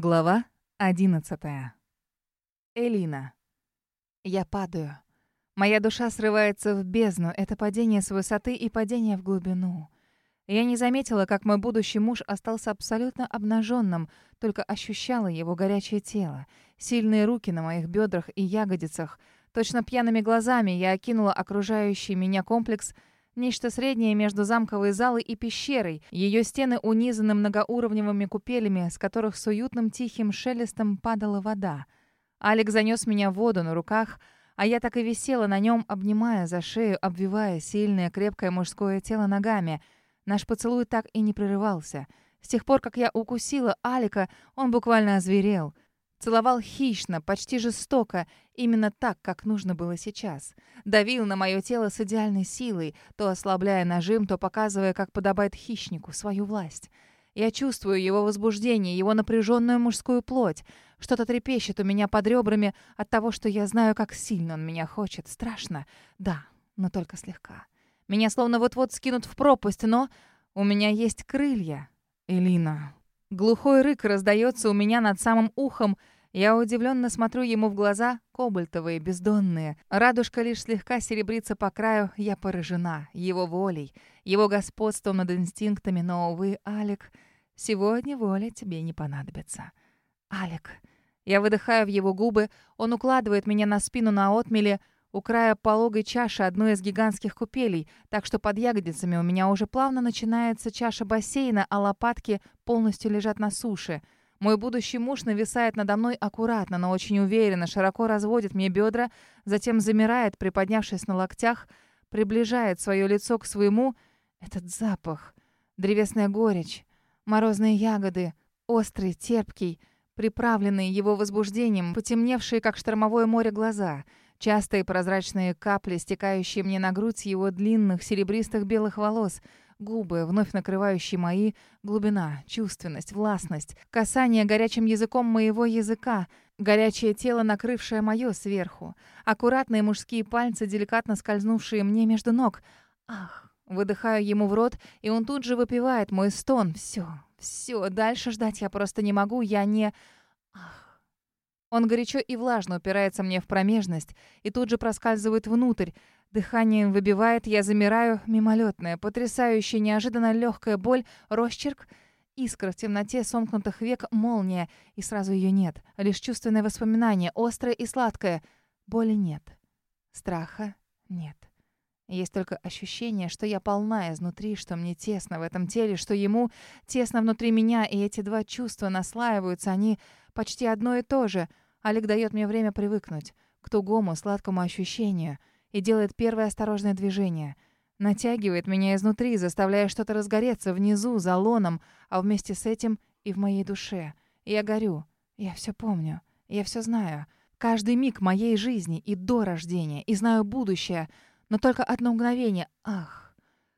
Глава 11. Элина. Я падаю. Моя душа срывается в бездну. Это падение с высоты и падение в глубину. Я не заметила, как мой будущий муж остался абсолютно обнаженным, только ощущала его горячее тело, сильные руки на моих бедрах и ягодицах. Точно пьяными глазами я окинула окружающий меня комплекс — Нечто среднее между замковой залой и пещерой. Ее стены унизаны многоуровневыми купелями, с которых с уютным тихим шелестом падала вода. Алекс занес меня в воду на руках, а я так и висела на нем, обнимая за шею, обвивая сильное крепкое мужское тело ногами. Наш поцелуй так и не прерывался. С тех пор, как я укусила Алика, он буквально озверел — Целовал хищно, почти жестоко, именно так, как нужно было сейчас. Давил на мое тело с идеальной силой, то ослабляя нажим, то показывая, как подобает хищнику, свою власть. Я чувствую его возбуждение, его напряженную мужскую плоть. Что-то трепещет у меня под ребрами от того, что я знаю, как сильно он меня хочет. Страшно. Да, но только слегка. Меня словно вот-вот скинут в пропасть, но у меня есть крылья. Элина, Глухой рык раздается у меня над самым ухом. Я удивленно смотрю ему в глаза, кобальтовые, бездонные. Радужка лишь слегка серебрится по краю. Я поражена его волей, его господством над инстинктами. Но, увы, Алик, сегодня воля тебе не понадобится. Алик. Я выдыхаю в его губы. Он укладывает меня на спину на отмеле. У края пологой чаши одной из гигантских купелей, так что под ягодицами у меня уже плавно начинается чаша бассейна, а лопатки полностью лежат на суше. Мой будущий муж нависает надо мной аккуратно, но очень уверенно, широко разводит мне бедра, затем замирает, приподнявшись на локтях, приближает свое лицо к своему. Этот запах, древесная горечь, морозные ягоды, острый, терпкий, приправленный его возбуждением, потемневшие, как штормовое море, глаза — Частые прозрачные капли, стекающие мне на грудь его длинных серебристых белых волос, губы, вновь накрывающие мои, глубина, чувственность, властность, касание горячим языком моего языка, горячее тело, накрывшее мое сверху, аккуратные мужские пальцы, деликатно скользнувшие мне между ног. Ах! Выдыхаю ему в рот, и он тут же выпивает мой стон. Все, все, дальше ждать я просто не могу, я не... Ах! Он горячо и влажно упирается мне в промежность и тут же проскальзывает внутрь. Дыхание выбивает, я замираю, мимолетная, потрясающая, неожиданно легкая боль, росчерк, искра в темноте сомкнутых век, молния, и сразу ее нет. Лишь чувственное воспоминание, острое и сладкое. Боли нет. Страха нет. Есть только ощущение, что я полна изнутри, что мне тесно в этом теле, что ему тесно внутри меня, и эти два чувства наслаиваются, они почти одно и то же. Олег дает мне время привыкнуть к тугому, сладкому ощущению и делает первое осторожное движение. Натягивает меня изнутри, заставляя что-то разгореться внизу, за лоном, а вместе с этим и в моей душе. Я горю. Я все помню. Я все знаю. Каждый миг моей жизни и до рождения, и знаю будущее — но только одно мгновение. Ах.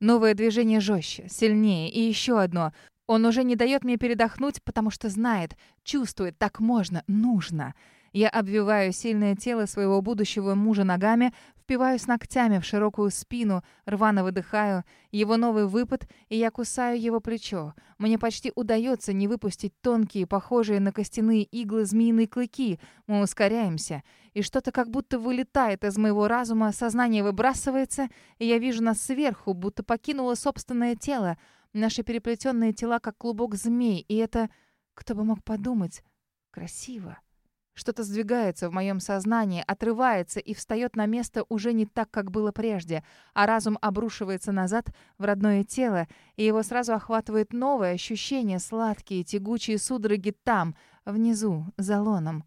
Новое движение жестче, сильнее, и еще одно. Он уже не дает мне передохнуть, потому что знает, чувствует, так можно, нужно. Я обвиваю сильное тело своего будущего мужа ногами, впиваюсь ногтями в широкую спину, рвано выдыхаю, его новый выпад, и я кусаю его плечо. Мне почти удается не выпустить тонкие, похожие на костяные иглы змеиные клыки. Мы ускоряемся, и что-то как будто вылетает из моего разума, сознание выбрасывается, и я вижу нас сверху, будто покинуло собственное тело. Наши переплетенные тела, как клубок змей, и это, кто бы мог подумать, красиво. Что-то сдвигается в моем сознании, отрывается и встает на место уже не так, как было прежде, а разум обрушивается назад в родное тело, и его сразу охватывает новое ощущение, сладкие, тягучие судороги там, внизу, за лоном.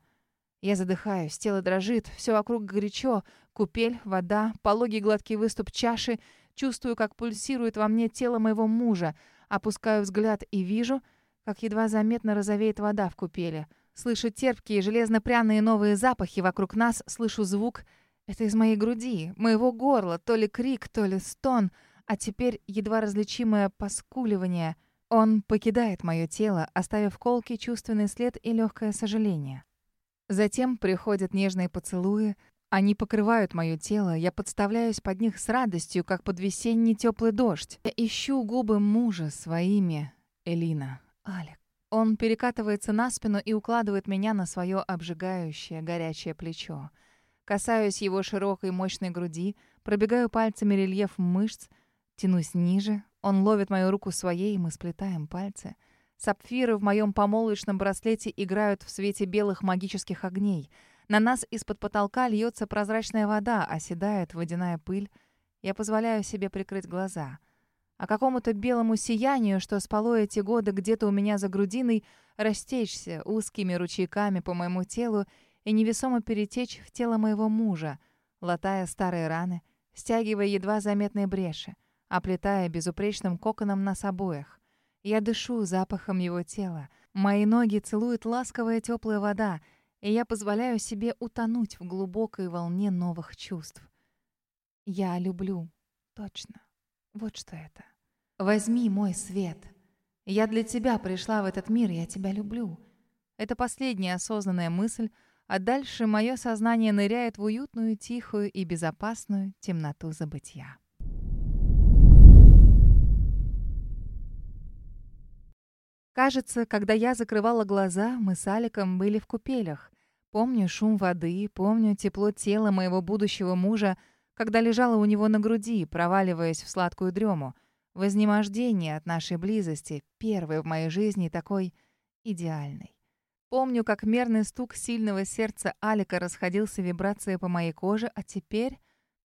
Я задыхаюсь, тело дрожит, все вокруг горячо, купель, вода, пологий гладкий выступ чаши. Чувствую, как пульсирует во мне тело моего мужа. Опускаю взгляд и вижу, как едва заметно розовеет вода в купели — Слышу терпкие, железно-пряные новые запахи вокруг нас, слышу звук. Это из моей груди, моего горла, то ли крик, то ли стон, а теперь едва различимое поскуливание. Он покидает мое тело, оставив колкий чувственный след и легкое сожаление. Затем приходят нежные поцелуи, они покрывают мое тело, я подставляюсь под них с радостью, как под весенний теплый дождь. Я ищу губы мужа своими. Элина, Алек. Он перекатывается на спину и укладывает меня на свое обжигающее, горячее плечо. Касаюсь его широкой мощной груди, пробегаю пальцами рельеф мышц, тянусь ниже. Он ловит мою руку своей, и мы сплетаем пальцы. Сапфиры в моем помолвочном браслете играют в свете белых магических огней. На нас из-под потолка льется прозрачная вода, оседает водяная пыль. Я позволяю себе прикрыть глаза. А какому-то белому сиянию, что спало эти годы где-то у меня за грудиной, растечься узкими ручейками по моему телу и невесомо перетечь в тело моего мужа, латая старые раны, стягивая едва заметные бреши, оплетая безупречным коконом нас обоих. Я дышу запахом его тела. Мои ноги целует ласковая теплая вода, и я позволяю себе утонуть в глубокой волне новых чувств. Я люблю. Точно. Вот что это. Возьми мой свет. Я для тебя пришла в этот мир, я тебя люблю. Это последняя осознанная мысль, а дальше мое сознание ныряет в уютную, тихую и безопасную темноту забытия. Кажется, когда я закрывала глаза, мы с Аликом были в купелях. Помню шум воды, помню тепло тела моего будущего мужа, когда лежала у него на груди, проваливаясь в сладкую дрему. Вознемождение от нашей близости, первый в моей жизни такой идеальный. Помню, как мерный стук сильного сердца Алика расходился вибрацией по моей коже, а теперь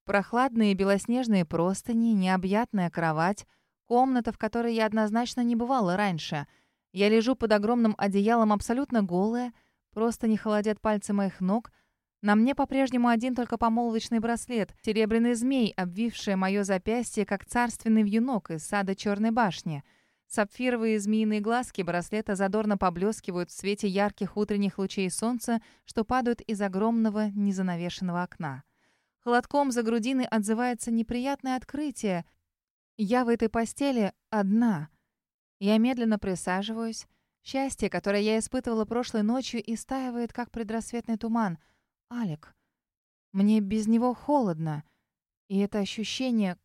прохладные белоснежные простыни, необъятная кровать, комната, в которой я однозначно не бывала раньше. Я лежу под огромным одеялом абсолютно голая, просто не холодят пальцы моих ног. На мне по-прежнему один только помолвочный браслет, серебряный змей, обвивший мое запястье, как царственный вьюнок из сада Черной башни — Сапфировые змеиные глазки браслета задорно поблескивают в свете ярких утренних лучей солнца, что падают из огромного незанавешенного окна. Холодком за грудиной отзывается неприятное открытие. Я в этой постели одна. Я медленно присаживаюсь. Счастье, которое я испытывала прошлой ночью, истаивает, как предрассветный туман. Алик. Мне без него холодно. И это ощущение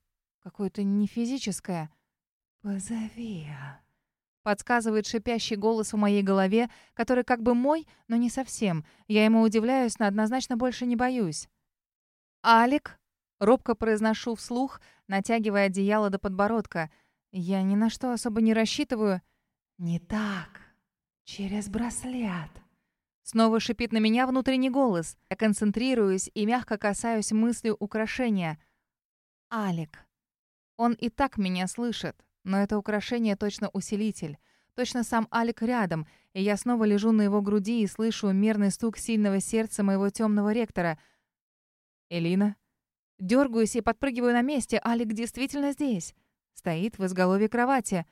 какое-то не физическое — «Позови», — подсказывает шипящий голос в моей голове, который как бы мой, но не совсем. Я ему удивляюсь, но однозначно больше не боюсь. «Алик?» — робко произношу вслух, натягивая одеяло до подбородка. Я ни на что особо не рассчитываю. «Не так. Через браслет». Снова шипит на меня внутренний голос. Я концентрируюсь и мягко касаюсь мыслью украшения. «Алик». Он и так меня слышит. Но это украшение точно усилитель. Точно сам Алик рядом, и я снова лежу на его груди и слышу мерный стук сильного сердца моего темного ректора. «Элина?» Дергаюсь и подпрыгиваю на месте. Алик действительно здесь. Стоит в изголовье кровати.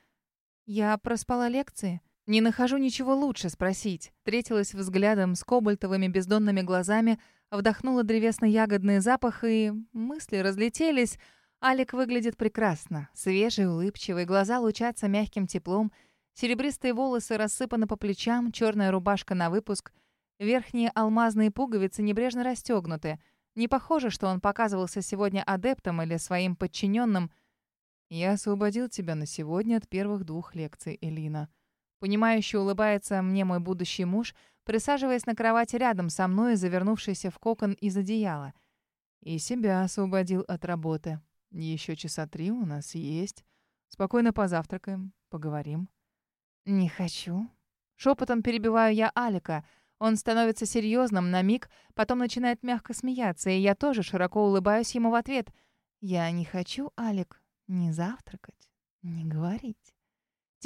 Я проспала лекции. Не нахожу ничего лучше спросить. Встретилась взглядом с кобальтовыми бездонными глазами, вдохнула древесно-ягодный запах, и мысли разлетелись — Алик выглядит прекрасно. Свежий, улыбчивый, глаза лучатся мягким теплом, серебристые волосы рассыпаны по плечам, черная рубашка на выпуск, верхние алмазные пуговицы небрежно расстегнуты. Не похоже, что он показывался сегодня адептом или своим подчиненным. «Я освободил тебя на сегодня от первых двух лекций, Элина». Понимающе улыбается мне мой будущий муж, присаживаясь на кровати рядом со мной, завернувшийся в кокон из одеяла. И себя освободил от работы. Еще часа три у нас есть. Спокойно позавтракаем, поговорим. Не хочу. Шепотом перебиваю я Алика. Он становится серьезным на миг, потом начинает мягко смеяться, и я тоже широко улыбаюсь ему в ответ. Я не хочу, Алик, не завтракать, не говорить.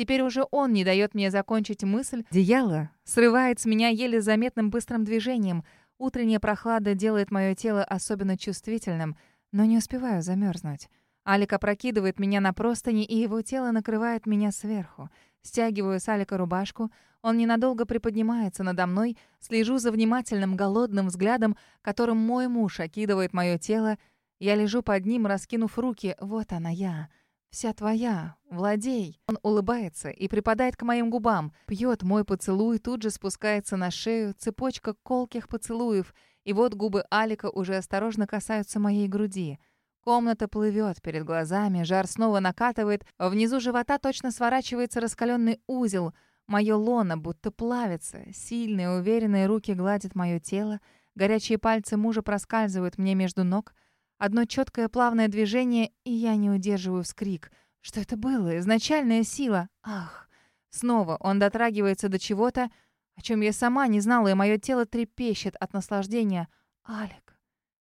Теперь уже он не дает мне закончить мысль. Деяло срывает с меня еле заметным быстрым движением. Утренняя прохлада делает мое тело особенно чувствительным — но не успеваю замерзнуть. Алик опрокидывает меня на простыни, и его тело накрывает меня сверху. Стягиваю с Алика рубашку. Он ненадолго приподнимается надо мной. Слежу за внимательным, голодным взглядом, которым мой муж окидывает мое тело. Я лежу под ним, раскинув руки. Вот она я. Вся твоя. Владей. Он улыбается и припадает к моим губам. Пьет мой поцелуй, тут же спускается на шею. Цепочка колких поцелуев — и вот губы Алика уже осторожно касаются моей груди. Комната плывет перед глазами, жар снова накатывает, внизу живота точно сворачивается раскаленный узел. Мое лоно будто плавится, сильные уверенные руки гладят мое тело, горячие пальцы мужа проскальзывают мне между ног. Одно четкое плавное движение, и я не удерживаю вскрик. Что это было? Изначальная сила. Ах! Снова он дотрагивается до чего-то, о чем я сама не знала, и мое тело трепещет от наслаждения. «Алик!»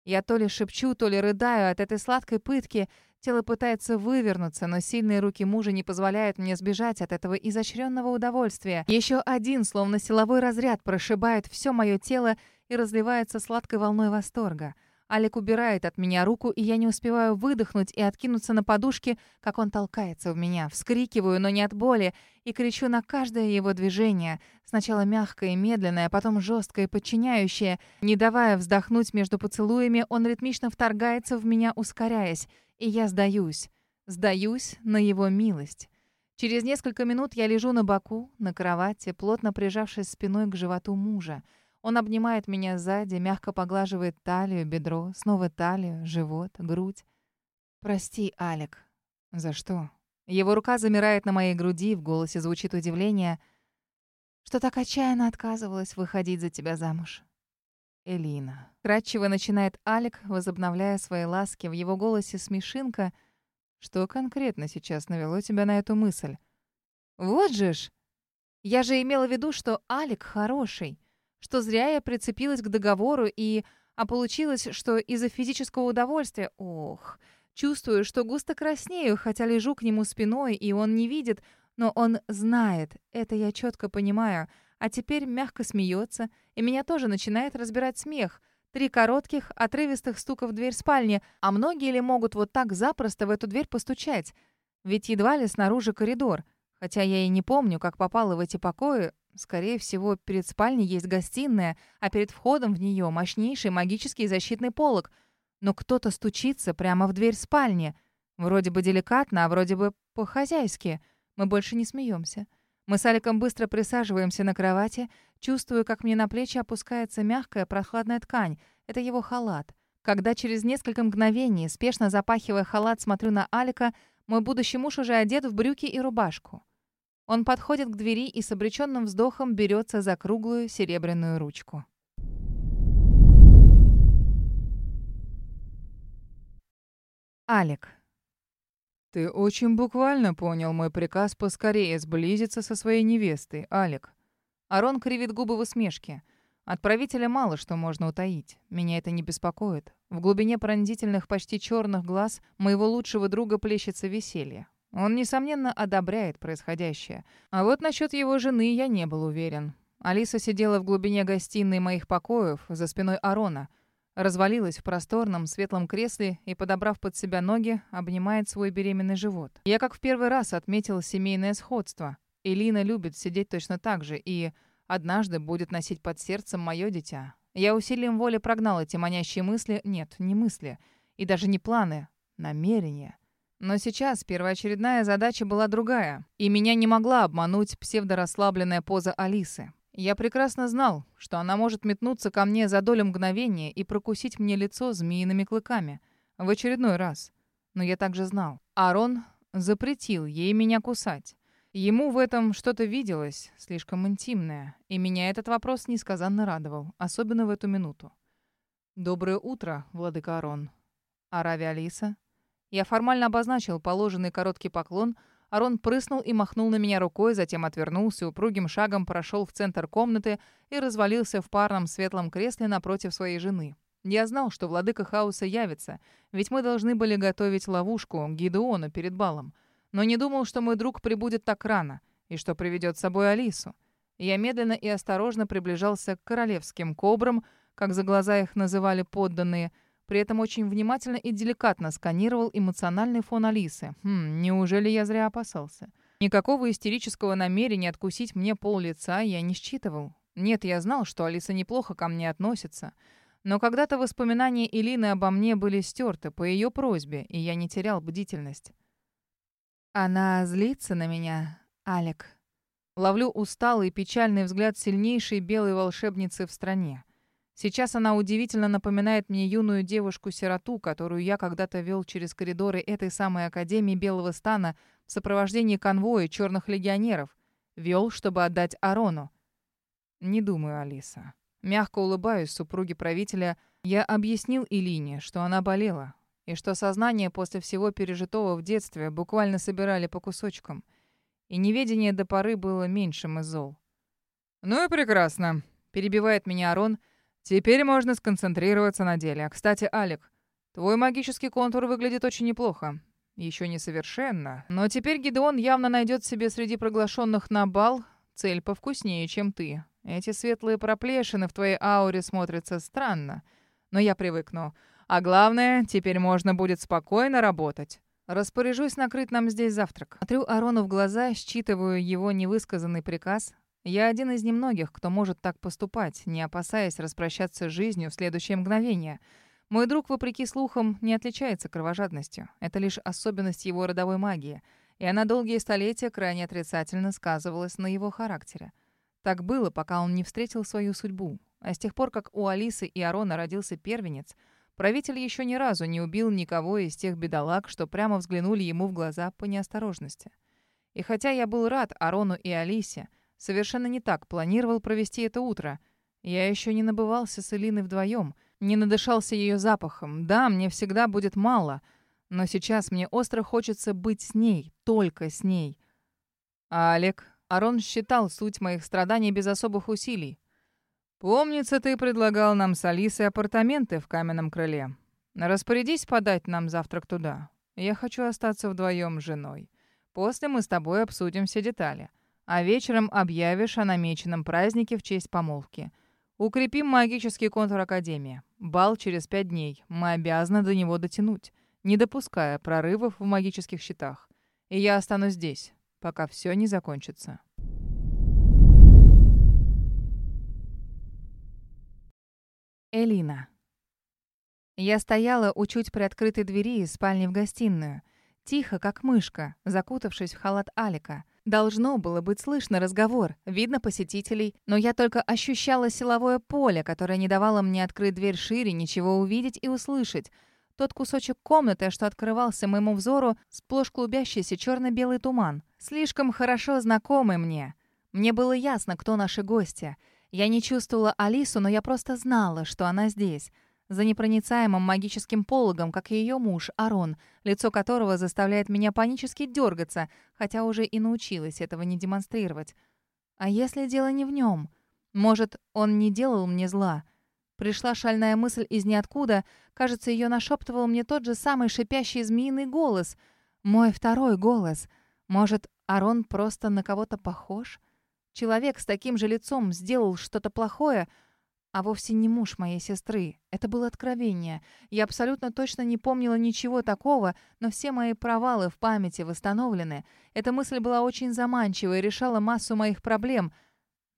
Я то ли шепчу, то ли рыдаю от этой сладкой пытки. Тело пытается вывернуться, но сильные руки мужа не позволяют мне сбежать от этого изощренного удовольствия. Еще один, словно силовой разряд, прошибает все мое тело и разливается сладкой волной восторга. Алик убирает от меня руку, и я не успеваю выдохнуть и откинуться на подушке, как он толкается в меня. Вскрикиваю, но не от боли, и кричу на каждое его движение. Сначала мягкое и медленное, потом жесткое и подчиняющее. Не давая вздохнуть между поцелуями, он ритмично вторгается в меня, ускоряясь. И я сдаюсь. Сдаюсь на его милость. Через несколько минут я лежу на боку, на кровати, плотно прижавшись спиной к животу мужа. Он обнимает меня сзади, мягко поглаживает талию, бедро, снова талию, живот, грудь. «Прости, Алек». «За что?» Его рука замирает на моей груди, в голосе звучит удивление, что так отчаянно отказывалась выходить за тебя замуж. Элина. Кратчево начинает Алик, возобновляя свои ласки. В его голосе смешинка. Что конкретно сейчас навело тебя на эту мысль? Вот же ж! Я же имела в виду, что Алик хороший что зря я прицепилась к договору и... А получилось, что из-за физического удовольствия... Ох, чувствую, что густо краснею, хотя лежу к нему спиной, и он не видит, но он знает. Это я четко понимаю. А теперь мягко смеется, и меня тоже начинает разбирать смех. Три коротких, отрывистых стука в дверь спальни. А многие ли могут вот так запросто в эту дверь постучать? Ведь едва ли снаружи коридор. Хотя я и не помню, как попала в эти покои, Скорее всего, перед спальней есть гостиная, а перед входом в нее мощнейший магический защитный полог. Но кто-то стучится прямо в дверь спальни. Вроде бы деликатно, а вроде бы по-хозяйски. Мы больше не смеемся. Мы с Аликом быстро присаживаемся на кровати, чувствую, как мне на плечи опускается мягкая прохладная ткань. Это его халат. Когда через несколько мгновений, спешно запахивая халат, смотрю на Алика, мой будущий муж уже одет в брюки и рубашку. Он подходит к двери и с обреченным вздохом берется за круглую серебряную ручку. Алик. «Ты очень буквально понял мой приказ поскорее сблизиться со своей невестой, Алик». Арон кривит губы в усмешке. От правителя мало что можно утаить. Меня это не беспокоит. В глубине пронзительных, почти черных глаз моего лучшего друга плещется веселье. Он, несомненно, одобряет происходящее. А вот насчет его жены я не был уверен. Алиса сидела в глубине гостиной моих покоев, за спиной Арона. Развалилась в просторном, светлом кресле и, подобрав под себя ноги, обнимает свой беременный живот. Я как в первый раз отметил семейное сходство. Элина любит сидеть точно так же и однажды будет носить под сердцем мое дитя. Я усилием воли прогнал эти манящие мысли, нет, не мысли, и даже не планы, намерения. Но сейчас первоочередная задача была другая, и меня не могла обмануть псевдорасслабленная поза Алисы. Я прекрасно знал, что она может метнуться ко мне за долю мгновения и прокусить мне лицо змеиными клыками. В очередной раз. Но я также знал. Арон запретил ей меня кусать. Ему в этом что-то виделось, слишком интимное, и меня этот вопрос несказанно радовал, особенно в эту минуту. «Доброе утро, владыка Арон». «Арави Алиса?» Я формально обозначил положенный короткий поклон. Арон прыснул и махнул на меня рукой, затем отвернулся, упругим шагом прошел в центр комнаты и развалился в парном светлом кресле напротив своей жены. Я знал, что владыка хаоса явится, ведь мы должны были готовить ловушку Гидеону перед балом. Но не думал, что мой друг прибудет так рано и что приведет с собой Алису. Я медленно и осторожно приближался к королевским кобрам, как за глаза их называли подданные – при этом очень внимательно и деликатно сканировал эмоциональный фон Алисы. Хм, неужели я зря опасался? Никакого истерического намерения откусить мне пол лица я не считывал. Нет, я знал, что Алиса неплохо ко мне относится. Но когда-то воспоминания Илины обо мне были стерты по ее просьбе, и я не терял бдительность. Она злится на меня, Алек. Ловлю усталый и печальный взгляд сильнейшей белой волшебницы в стране. Сейчас она удивительно напоминает мне юную девушку-сироту, которую я когда-то вел через коридоры этой самой Академии Белого Стана в сопровождении конвоя черных легионеров. Вел, чтобы отдать Арону. Не думаю, Алиса. Мягко улыбаюсь супруге правителя. Я объяснил Илине, что она болела, и что сознание после всего пережитого в детстве буквально собирали по кусочкам. И неведение до поры было меньшим из зол. «Ну и прекрасно», — перебивает меня Арон. «Теперь можно сконцентрироваться на деле. Кстати, Алик, твой магический контур выглядит очень неплохо. Еще не совершенно, но теперь Гидеон явно найдет себе среди приглашенных на бал цель повкуснее, чем ты. Эти светлые проплешины в твоей ауре смотрятся странно, но я привыкну. А главное, теперь можно будет спокойно работать. Распоряжусь накрыть нам здесь завтрак. Смотрю Арону в глаза, считываю его невысказанный приказ. Я один из немногих, кто может так поступать, не опасаясь распрощаться с жизнью в следующее мгновение. Мой друг, вопреки слухам, не отличается кровожадностью. Это лишь особенность его родовой магии, и она долгие столетия крайне отрицательно сказывалась на его характере. Так было, пока он не встретил свою судьбу. А с тех пор, как у Алисы и Арона родился первенец — Правитель еще ни разу не убил никого из тех бедолаг, что прямо взглянули ему в глаза по неосторожности. И хотя я был рад Арону и Алисе, совершенно не так планировал провести это утро. Я еще не набывался с Элиной вдвоем, не надышался ее запахом. Да, мне всегда будет мало, но сейчас мне остро хочется быть с ней, только с ней. А Олег, Арон считал суть моих страданий без особых усилий. «Помнится, ты предлагал нам с Алисой апартаменты в каменном крыле. Распорядись подать нам завтрак туда. Я хочу остаться вдвоем с женой. После мы с тобой обсудим все детали. А вечером объявишь о намеченном празднике в честь помолвки. Укрепим магический контур Академии. Бал через пять дней. Мы обязаны до него дотянуть, не допуская прорывов в магических щитах. И я останусь здесь, пока все не закончится». Элина. Я стояла у чуть приоткрытой двери из спальни в гостиную. Тихо, как мышка, закутавшись в халат Алика. Должно было быть слышно разговор, видно посетителей, но я только ощущала силовое поле, которое не давало мне открыть дверь шире, ничего увидеть и услышать. Тот кусочек комнаты, что открывался моему взору, сплошь клубящийся черно-белый туман. Слишком хорошо знакомый мне. Мне было ясно, кто наши гости — я не чувствовала Алису, но я просто знала, что она здесь. За непроницаемым магическим пологом, как и ее муж, Арон, лицо которого заставляет меня панически дергаться, хотя уже и научилась этого не демонстрировать. А если дело не в нем? Может, он не делал мне зла? Пришла шальная мысль из ниоткуда. Кажется, ее нашептывал мне тот же самый шипящий змеиный голос. Мой второй голос. Может, Арон просто на кого-то похож? Человек с таким же лицом сделал что-то плохое, а вовсе не муж моей сестры. Это было откровение. Я абсолютно точно не помнила ничего такого, но все мои провалы в памяти восстановлены. Эта мысль была очень заманчивой и решала массу моих проблем.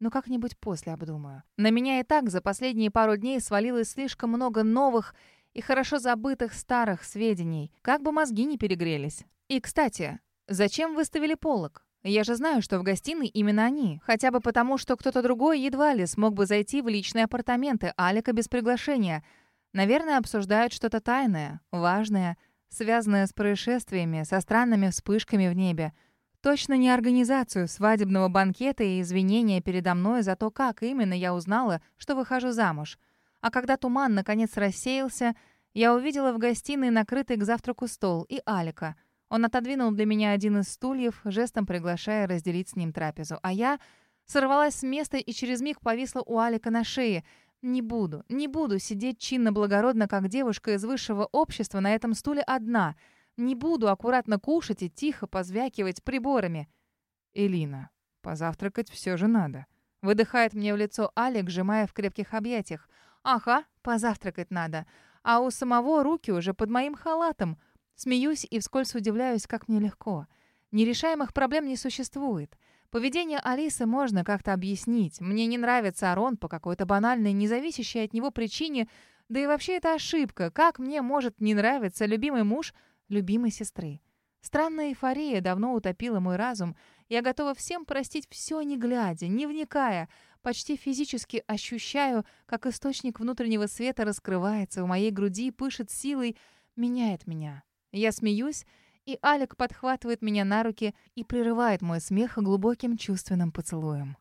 Но как-нибудь после обдумаю. На меня и так за последние пару дней свалилось слишком много новых и хорошо забытых старых сведений. Как бы мозги не перегрелись. И, кстати, зачем выставили полок? Я же знаю, что в гостиной именно они. Хотя бы потому, что кто-то другой едва ли смог бы зайти в личные апартаменты Алика без приглашения. Наверное, обсуждают что-то тайное, важное, связанное с происшествиями, со странными вспышками в небе. Точно не организацию свадебного банкета и извинения передо мной за то, как именно я узнала, что выхожу замуж. А когда туман наконец рассеялся, я увидела в гостиной накрытый к завтраку стол и Алика — он отодвинул для меня один из стульев, жестом приглашая разделить с ним трапезу. А я сорвалась с места и через миг повисла у Алика на шее. Не буду, не буду сидеть чинно-благородно, как девушка из высшего общества на этом стуле одна. Не буду аккуратно кушать и тихо позвякивать приборами. «Элина, позавтракать все же надо», — выдыхает мне в лицо Алик, сжимая в крепких объятиях. «Ага, позавтракать надо. А у самого руки уже под моим халатом». Смеюсь и вскользь удивляюсь, как мне легко. Нерешаемых проблем не существует. Поведение Алисы можно как-то объяснить. Мне не нравится Арон по какой-то банальной, независящей от него причине. Да и вообще это ошибка. Как мне может не нравиться любимый муж любимой сестры? Странная эйфория давно утопила мой разум. Я готова всем простить все, не глядя, не вникая. Почти физически ощущаю, как источник внутреннего света раскрывается в моей груди, пышет силой, меняет меня. Я смеюсь и Алик подхватывает меня на руки и прерывает мой смех глубоким чувственным поцелуем.